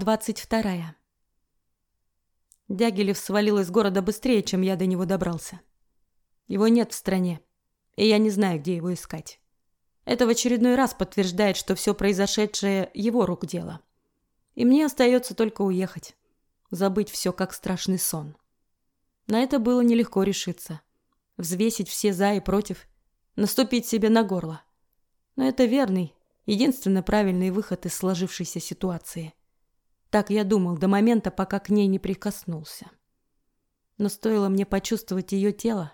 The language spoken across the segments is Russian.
двадцать вторая. Дягилев свалил из города быстрее, чем я до него добрался. Его нет в стране, и я не знаю, где его искать. Это в очередной раз подтверждает, что все произошедшее его рук дело. И мне остается только уехать, забыть все как страшный сон. На это было нелегко решиться. Взвесить все за и против, наступить себе на горло. Но это верный, единственно правильный выход из сложившейся ситуации. Так я думал до момента, пока к ней не прикоснулся. Но стоило мне почувствовать ее тело,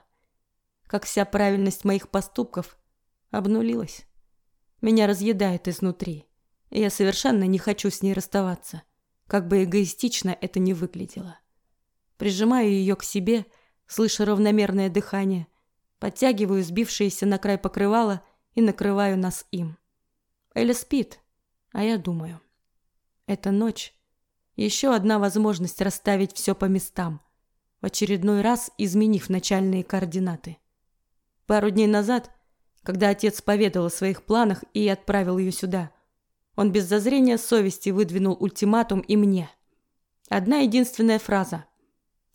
как вся правильность моих поступков обнулилась. Меня разъедает изнутри, и я совершенно не хочу с ней расставаться, как бы эгоистично это ни выглядело. Прижимаю ее к себе, слыша равномерное дыхание, подтягиваю сбившееся на край покрывала и накрываю нас им. Эля спит, а я думаю. Эта ночь еще одна возможность расставить все по местам, в очередной раз изменив начальные координаты. Пару дней назад, когда отец поведал о своих планах и отправил ее сюда, он без зазрения совести выдвинул ультиматум и мне. Одна единственная фраза: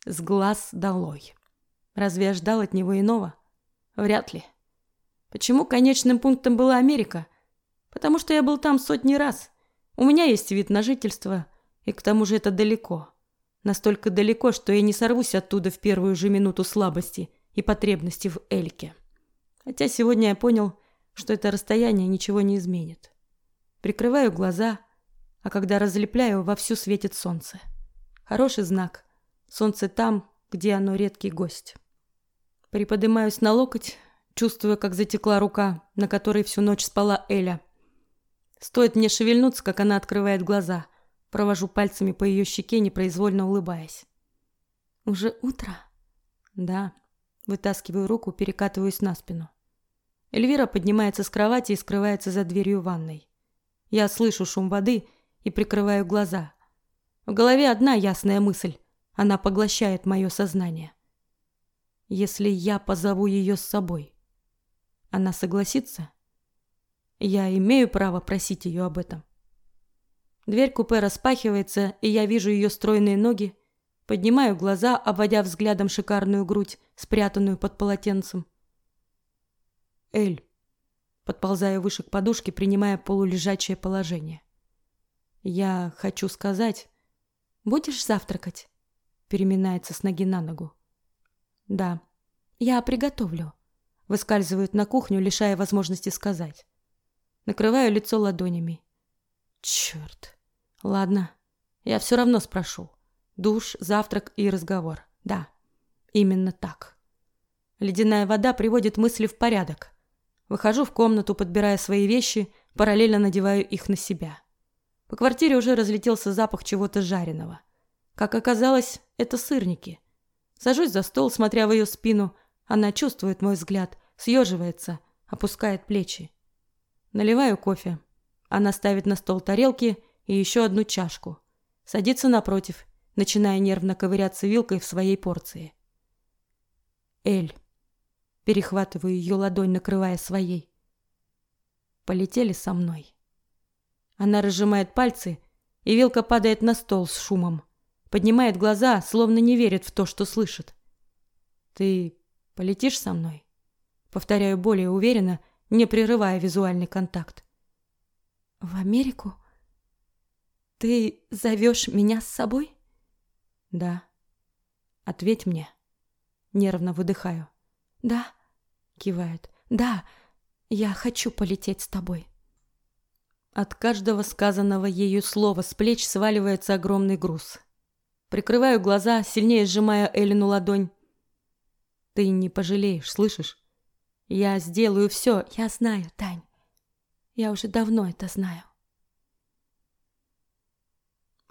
"С глаз долой". Разве я ждал от него иного? Вряд ли. Почему конечным пунктом была Америка? Потому что я был там сотни раз. У меня есть вид на жительство, и к тому же это далеко. Настолько далеко, что я не сорвусь оттуда в первую же минуту слабости и потребности в Эльке. Хотя сегодня я понял, что это расстояние ничего не изменит. Прикрываю глаза, а когда разлепляю, вовсю светит солнце. Хороший знак. Солнце там, где оно редкий гость. Приподнимаюсь на локоть, чувствуя, как затекла рука, на которой всю ночь спала Эля. Стоит мне шевельнуться, как она открывает глаза. Провожу пальцами по ее щеке, непроизвольно улыбаясь. Уже утро? Да. Вытаскиваю руку, перекатываюсь на спину. Эльвира поднимается с кровати и скрывается за дверью ванной. Я слышу шум воды и прикрываю глаза. В голове одна ясная мысль. Она поглощает мое сознание. Если я позову ее с собой, она согласится? Я имею право просить ее об этом. Дверь купе распахивается, и я вижу ее стройные ноги, поднимаю глаза, обводя взглядом шикарную грудь, спрятанную под полотенцем. Эль, подползаю выше к подушке, принимая полулежачее положение. Я хочу сказать, будешь завтракать? Переминается с ноги на ногу. Да. Я приготовлю. Выскальзывает на кухню, лишая возможности сказать. Накрываю лицо ладонями. Черт. Ладно. Я все равно спрошу. Душ, завтрак и разговор. Да. Именно так. Ледяная вода приводит мысли в порядок. Выхожу в комнату, подбирая свои вещи, параллельно надеваю их на себя. По квартире уже разлетелся запах чего-то жареного. Как оказалось, это сырники. Сажусь за стол, смотря в ее спину. Она чувствует мой взгляд, съеживается, опускает плечи. Наливаю кофе. Она ставит на стол тарелки и еще одну чашку. Садится напротив, начиная нервно ковыряться вилкой в своей порции. Эль. Перехватываю ее ладонь, накрывая своей. Полетели со мной. Она разжимает пальцы, и вилка падает на стол с шумом. Поднимает глаза, словно не верит в то, что слышит. Ты полетишь со мной? Повторяю более уверенно, не прерывая визуальный контакт. В Америку? Ты зовешь меня с собой? Да. Ответь мне. Нервно выдыхаю. Да, кивает. Да, я хочу полететь с тобой. От каждого сказанного ею слова с плеч сваливается огромный груз. Прикрываю глаза, сильнее сжимая Элину ладонь. Ты не пожалеешь, слышишь? Я сделаю все. Я знаю, Тань. Я уже давно это знаю.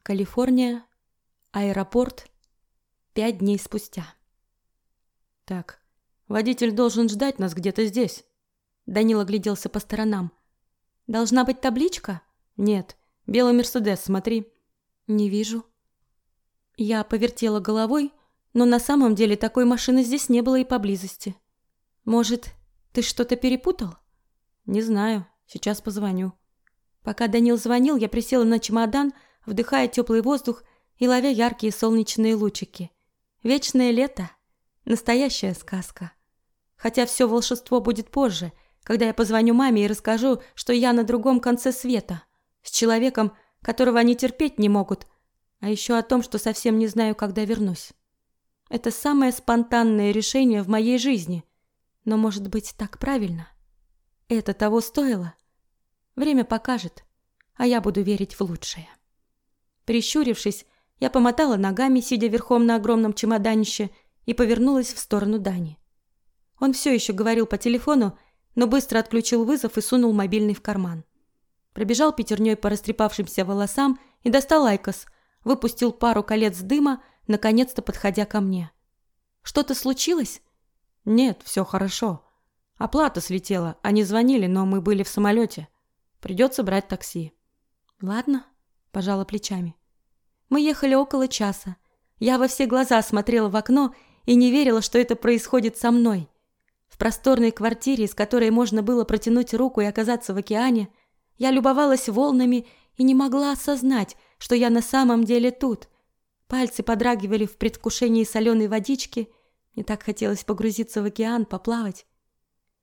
Калифорния, аэропорт, пять дней спустя. Так, водитель должен ждать нас где-то здесь. Данила гляделся по сторонам. Должна быть табличка? Нет, белый Мерседес, смотри. Не вижу. Я повертела головой, но на самом деле такой машины здесь не было и поблизости. Может, ты что-то перепутал? Не знаю. Сейчас позвоню. Пока Данил звонил, я присела на чемодан, вдыхая теплый воздух и ловя яркие солнечные лучики. Вечное лето – настоящая сказка. Хотя все волшебство будет позже, когда я позвоню маме и расскажу, что я на другом конце света, с человеком, которого они терпеть не могут, а еще о том, что совсем не знаю, когда вернусь. Это самое спонтанное решение в моей жизни. Но, может быть, так правильно? Это того стоило? Время покажет, а я буду верить в лучшее. Прищурившись, я помотала ногами, сидя верхом на огромном чемоданище, и повернулась в сторону Дани. Он все еще говорил по телефону, но быстро отключил вызов и сунул мобильный в карман. Пробежал пятерней по растрепавшимся волосам и достал айкос, выпустил пару колец дыма, наконец-то подходя ко мне. «Что-то случилось?» «Нет, все хорошо. Оплата слетела. Они звонили, но мы были в самолете. Придется брать такси». «Ладно», – пожала плечами. Мы ехали около часа. Я во все глаза смотрела в окно и не верила, что это происходит со мной. В просторной квартире, из которой можно было протянуть руку и оказаться в океане, я любовалась волнами и не могла осознать, что я на самом деле тут. Пальцы подрагивали в предвкушении соленой водички. Мне так хотелось погрузиться в океан, поплавать.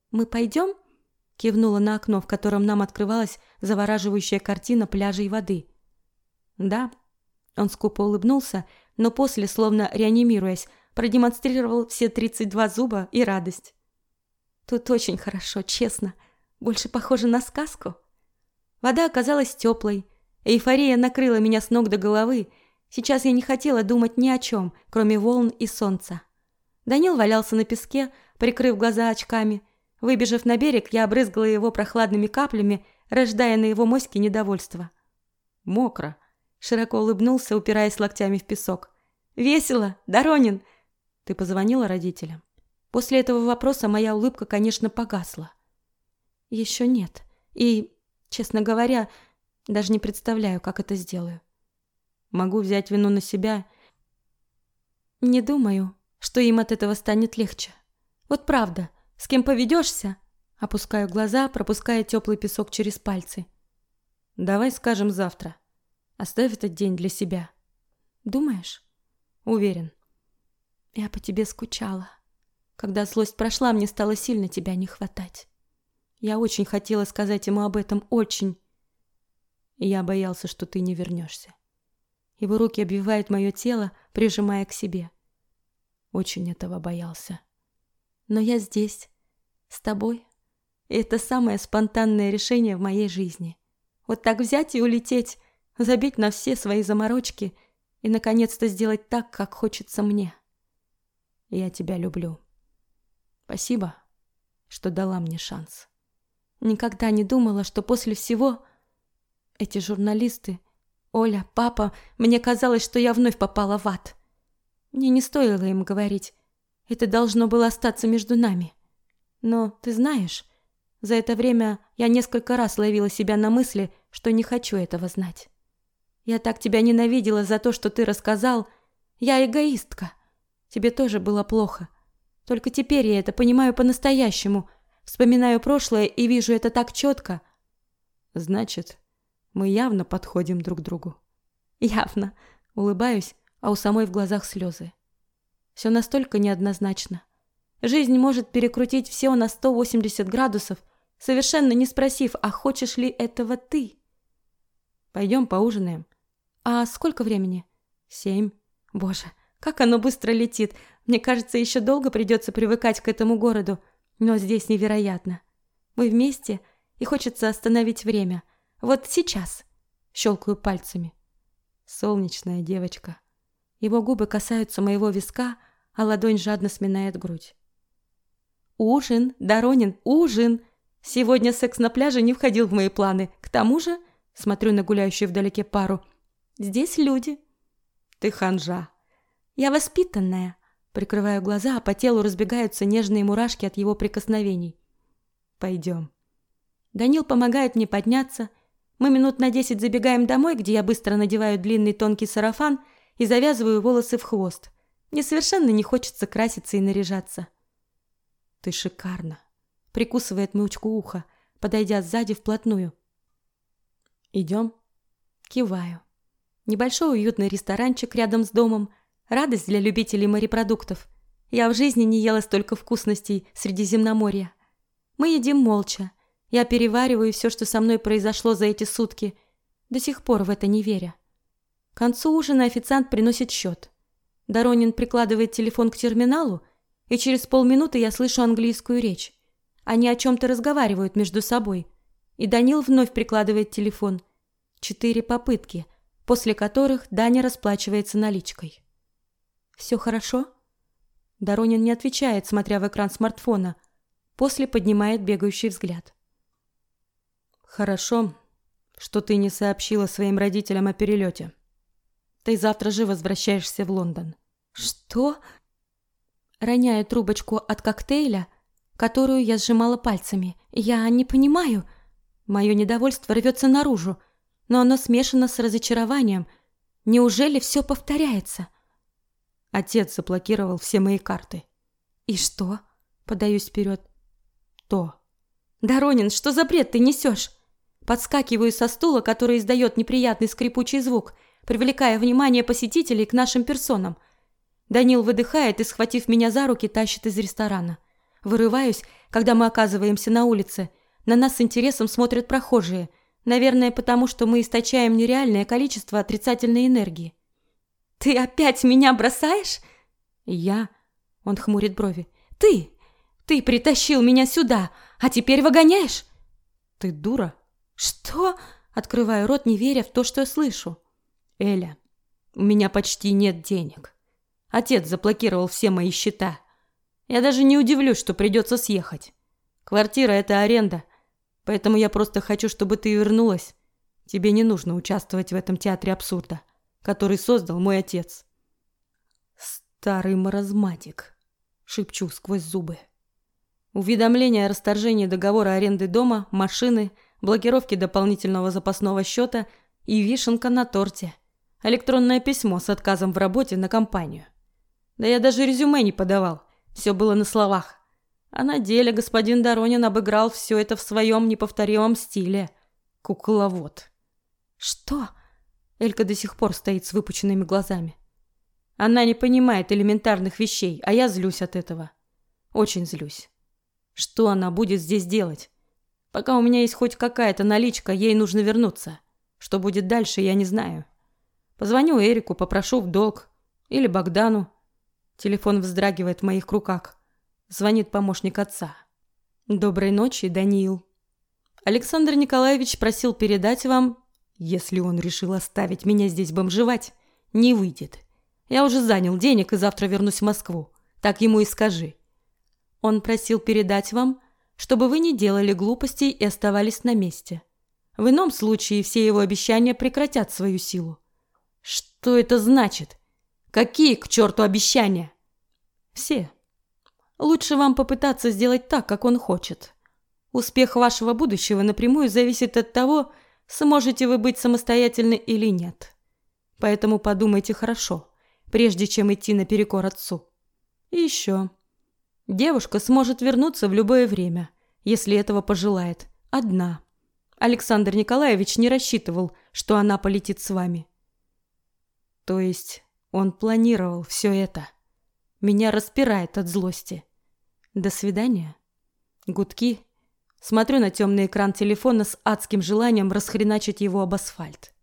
«Мы пойдем?» — кивнула на окно, в котором нам открывалась завораживающая картина пляжа и воды. «Да». Он скупо улыбнулся, но после, словно реанимируясь, продемонстрировал все тридцать два зуба и радость. «Тут очень хорошо, честно. Больше похоже на сказку». Вода оказалась теплой. Эйфория накрыла меня с ног до головы. Сейчас я не хотела думать ни о чем, кроме волн и солнца. Данил валялся на песке, прикрыв глаза очками. Выбежав на берег, я обрызгала его прохладными каплями, рождая на его моське недовольство. «Мокро», — широко улыбнулся, упираясь локтями в песок. «Весело, Доронин!» «Ты позвонила родителям?» После этого вопроса моя улыбка, конечно, погасла. «Еще нет. И Честно говоря, даже не представляю, как это сделаю. Могу взять вину на себя. Не думаю, что им от этого станет легче. Вот правда, с кем поведешься? Опускаю глаза, пропуская теплый песок через пальцы. Давай скажем завтра. Оставь этот день для себя. Думаешь? Уверен. Я по тебе скучала. Когда злость прошла, мне стало сильно тебя не хватать. Я очень хотела сказать ему об этом, очень. Я боялся, что ты не вернешься. Его руки обвивают мое тело, прижимая к себе. Очень этого боялся. Но я здесь, с тобой. И это самое спонтанное решение в моей жизни. Вот так взять и улететь, забить на все свои заморочки и, наконец-то, сделать так, как хочется мне. Я тебя люблю. Спасибо, что дала мне шанс. Никогда не думала, что после всего эти журналисты, Оля, папа, мне казалось, что я вновь попала в ад. Мне не стоило им говорить. Это должно было остаться между нами. Но ты знаешь, за это время я несколько раз ловила себя на мысли, что не хочу этого знать. Я так тебя ненавидела за то, что ты рассказал. Я эгоистка. Тебе тоже было плохо. Только теперь я это понимаю по-настоящему – Вспоминаю прошлое и вижу это так четко. Значит, мы явно подходим друг другу. Явно. Улыбаюсь, а у самой в глазах слезы. Все настолько неоднозначно. Жизнь может перекрутить все на 180 градусов, совершенно не спросив, а хочешь ли этого ты? Пойдем поужинаем. А сколько времени? Семь. Боже, как оно быстро летит. Мне кажется, еще долго придется привыкать к этому городу. Но здесь невероятно. Мы вместе, и хочется остановить время. Вот сейчас. Щелкаю пальцами. Солнечная девочка. Его губы касаются моего виска, а ладонь жадно сминает грудь. Ужин, Доронин, ужин. Сегодня секс на пляже не входил в мои планы. К тому же, смотрю на гуляющую вдалеке пару. Здесь люди. Ты ханжа. Я воспитанная. Прикрываю глаза, а по телу разбегаются нежные мурашки от его прикосновений. Пойдем. Данил помогает мне подняться. Мы минут на десять забегаем домой, где я быстро надеваю длинный тонкий сарафан и завязываю волосы в хвост. Мне совершенно не хочется краситься и наряжаться. Ты шикарна. Прикусывает мучку уха, подойдя сзади вплотную. Идем. Киваю. Небольшой уютный ресторанчик рядом с домом. Радость для любителей морепродуктов. Я в жизни не ела столько вкусностей Средиземноморья. Мы едим молча. Я перевариваю все, что со мной произошло за эти сутки, до сих пор в это не веря. К концу ужина официант приносит счет. Доронин прикладывает телефон к терминалу, и через полминуты я слышу английскую речь. Они о чем-то разговаривают между собой. И Данил вновь прикладывает телефон. Четыре попытки, после которых Даня расплачивается наличкой. «Все хорошо?» Доронин не отвечает, смотря в экран смартфона. После поднимает бегающий взгляд. «Хорошо, что ты не сообщила своим родителям о перелете. Ты завтра же возвращаешься в Лондон». «Что?» Роняю трубочку от коктейля, которую я сжимала пальцами. «Я не понимаю». Мое недовольство рвется наружу, но оно смешано с разочарованием. Неужели все повторяется? Отец заблокировал все мои карты. «И что?» Подаюсь вперед. «То». «Доронин, что за бред ты несешь?» Подскакиваю со стула, который издает неприятный скрипучий звук, привлекая внимание посетителей к нашим персонам. Данил выдыхает и, схватив меня за руки, тащит из ресторана. Вырываюсь, когда мы оказываемся на улице. На нас с интересом смотрят прохожие. Наверное, потому что мы источаем нереальное количество отрицательной энергии. «Ты опять меня бросаешь?» «Я?» Он хмурит брови. «Ты! Ты притащил меня сюда, а теперь выгоняешь?» «Ты дура?» «Что?» Открываю рот, не веря в то, что я слышу. «Эля, у меня почти нет денег. Отец заблокировал все мои счета. Я даже не удивлюсь, что придется съехать. Квартира – это аренда, поэтому я просто хочу, чтобы ты вернулась. Тебе не нужно участвовать в этом театре абсурда, который создал мой отец». «Старый маразматик», – шепчу сквозь зубы. Уведомление о расторжении договора аренды дома, машины, блокировки дополнительного запасного счета и вишенка на торте. Электронное письмо с отказом в работе на компанию. Да я даже резюме не подавал. Все было на словах. А на деле господин Доронин обыграл все это в своем неповторимом стиле. Кукловод. Что? Элька до сих пор стоит с выпученными глазами. Она не понимает элементарных вещей, а я злюсь от этого. Очень злюсь. Что она будет здесь делать? Пока у меня есть хоть какая-то наличка, ей нужно вернуться. Что будет дальше, я не знаю. Позвоню Эрику, попрошу в долг. Или Богдану. Телефон вздрагивает в моих руках. Звонит помощник отца. «Доброй ночи, Даниил. Александр Николаевич просил передать вам, если он решил оставить меня здесь бомжевать, не выйдет. Я уже занял денег и завтра вернусь в Москву. Так ему и скажи. Он просил передать вам, чтобы вы не делали глупостей и оставались на месте. В ином случае все его обещания прекратят свою силу. Что это значит? Какие к черту обещания? Все. Лучше вам попытаться сделать так, как он хочет. Успех вашего будущего напрямую зависит от того, сможете вы быть самостоятельны или нет. Поэтому подумайте хорошо, прежде чем идти наперекор отцу. И еще. Девушка сможет вернуться в любое время, если этого пожелает, одна. Александр Николаевич не рассчитывал, что она полетит с вами. То есть он планировал все это. Меня распирает от злости. До свидания. Гудки. Смотрю на темный экран телефона с адским желанием расхреначить его об асфальт.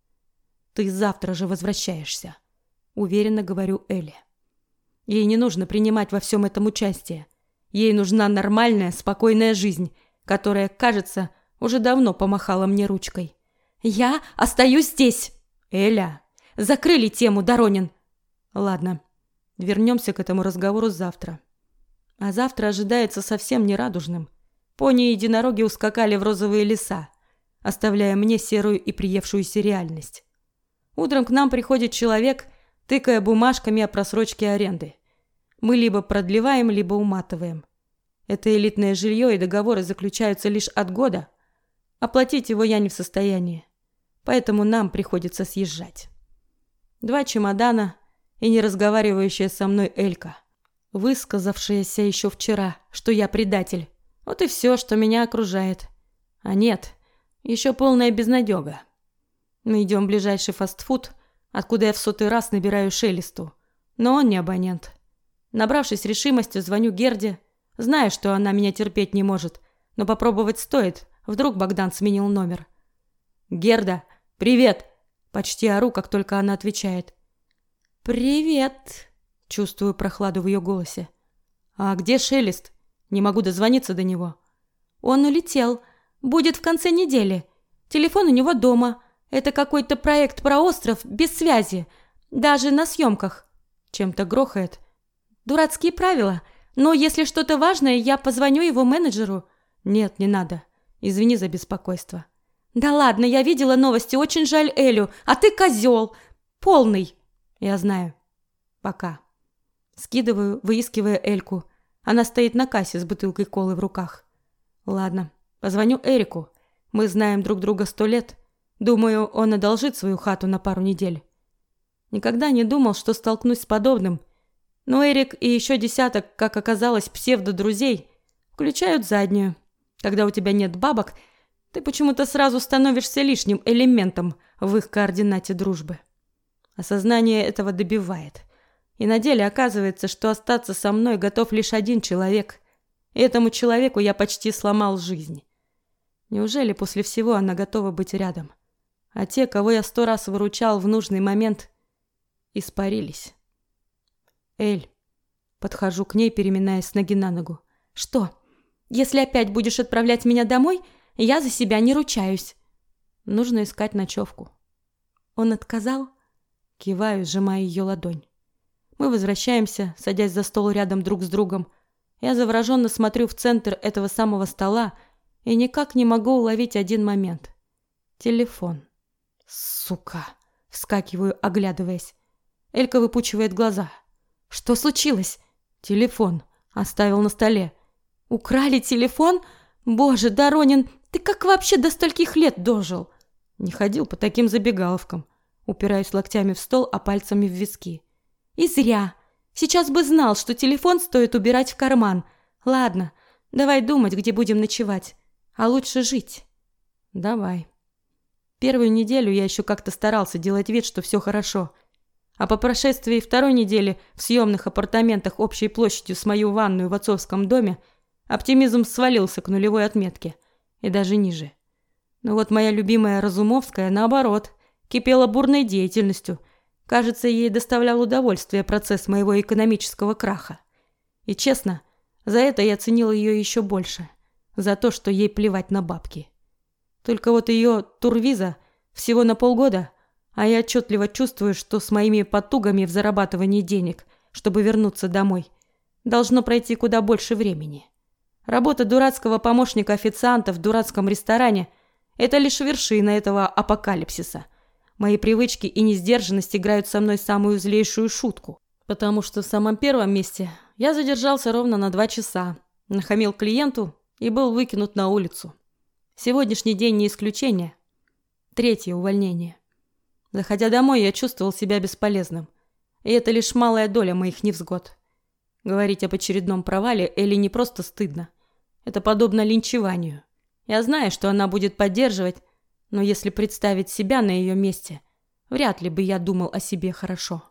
Ты завтра же возвращаешься, уверенно говорю Элли. Ей не нужно принимать во всем этом участие. Ей нужна нормальная, спокойная жизнь, которая, кажется, уже давно помахала мне ручкой. Я остаюсь здесь. Эля, Закрыли тему, Доронин. Ладно, вернемся к этому разговору завтра. А завтра ожидается совсем нерадужным. Пони и единороги ускакали в розовые леса, оставляя мне серую и приевшуюся реальность. Утром к нам приходит человек, тыкая бумажками о просрочке аренды. Мы либо продлеваем, либо уматываем. Это элитное жилье и договоры заключаются лишь от года. Оплатить его я не в состоянии. Поэтому нам приходится съезжать. Два чемодана и не разговаривающая со мной Элька, высказавшаяся еще вчера, что я предатель. Вот и все, что меня окружает. А нет, еще полная безнадега. Мы идем в ближайший фастфуд, откуда я в сотый раз набираю Шелесту. Но он не абонент. Набравшись решимости, звоню Герде, зная, что она меня терпеть не может, но попробовать стоит, вдруг Богдан сменил номер. «Герда, привет!» Почти ору, как только она отвечает. «Привет!» Чувствую прохладу в ее голосе. «А где Шелест? Не могу дозвониться до него». «Он улетел. Будет в конце недели. Телефон у него дома. Это какой-то проект про остров, без связи. Даже на съемках». Чем-то грохает. «Дурацкие правила. Но если что-то важное, я позвоню его менеджеру». «Нет, не надо. Извини за беспокойство». «Да ладно, я видела новости. Очень жаль Элю. А ты козел. Полный». «Я знаю. Пока». Скидываю, выискивая Эльку. Она стоит на кассе с бутылкой колы в руках. Ладно, позвоню Эрику. Мы знаем друг друга сто лет. Думаю, он одолжит свою хату на пару недель. Никогда не думал, что столкнусь с подобным. Но Эрик и еще десяток, как оказалось, псевдо-друзей включают заднюю. Когда у тебя нет бабок, ты почему-то сразу становишься лишним элементом в их координате дружбы. Осознание этого добивает – и на деле оказывается, что остаться со мной готов лишь один человек. И этому человеку я почти сломал жизнь. Неужели после всего она готова быть рядом? А те, кого я сто раз выручал в нужный момент, испарились. Эль. Подхожу к ней, переминаясь с ноги на ногу. Что? Если опять будешь отправлять меня домой, я за себя не ручаюсь. Нужно искать ночевку. Он отказал? Киваю, сжимая ее ладонь. Мы возвращаемся, садясь за стол рядом друг с другом. Я завороженно смотрю в центр этого самого стола и никак не могу уловить один момент. Телефон. Сука. Вскакиваю, оглядываясь. Элька выпучивает глаза. Что случилось? Телефон. Оставил на столе. Украли телефон? Боже, Доронин, ты как вообще до стольких лет дожил? Не ходил по таким забегаловкам. Упираюсь локтями в стол, а пальцами в виски. И зря. Сейчас бы знал, что телефон стоит убирать в карман. Ладно, давай думать, где будем ночевать. А лучше жить. Давай. Первую неделю я еще как-то старался делать вид, что все хорошо. А по прошествии второй недели в съемных апартаментах общей площадью с мою ванную в отцовском доме оптимизм свалился к нулевой отметке. И даже ниже. Но вот моя любимая Разумовская, наоборот, кипела бурной деятельностью – Кажется, ей доставлял удовольствие процесс моего экономического краха. И честно, за это я ценил ее еще больше. За то, что ей плевать на бабки. Только вот ее турвиза всего на полгода, а я отчетливо чувствую, что с моими потугами в зарабатывании денег, чтобы вернуться домой, должно пройти куда больше времени. Работа дурацкого помощника официанта в дурацком ресторане – это лишь вершина этого апокалипсиса – Мои привычки и несдержанность играют со мной самую злейшую шутку. Потому что в самом первом месте я задержался ровно на два часа, нахамил клиенту и был выкинут на улицу. Сегодняшний день не исключение. Третье увольнение. Заходя домой, я чувствовал себя бесполезным. И это лишь малая доля моих невзгод. Говорить об очередном провале Элли не просто стыдно. Это подобно линчеванию. Я знаю, что она будет поддерживать, но если представить себя на ее месте, вряд ли бы я думал о себе хорошо.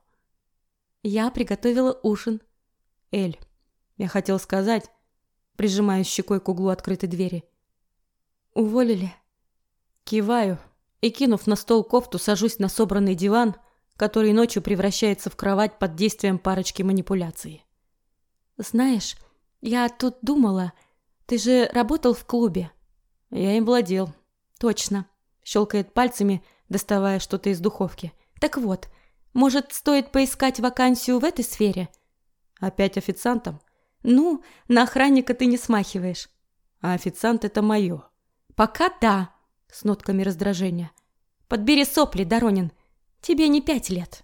Я приготовила ужин. Эль, я хотел сказать, прижимая щекой к углу открытой двери. Уволили? Киваю и, кинув на стол кофту, сажусь на собранный диван, который ночью превращается в кровать под действием парочки манипуляций. Знаешь, я тут думала, ты же работал в клубе. Я им владел. Точно. Щелкает пальцами, доставая что-то из духовки. Так вот, может, стоит поискать вакансию в этой сфере? Опять официантом? Ну, на охранника ты не смахиваешь. А официант это мое. Пока да, с нотками раздражения. Подбери сопли, Доронин. Тебе не пять лет.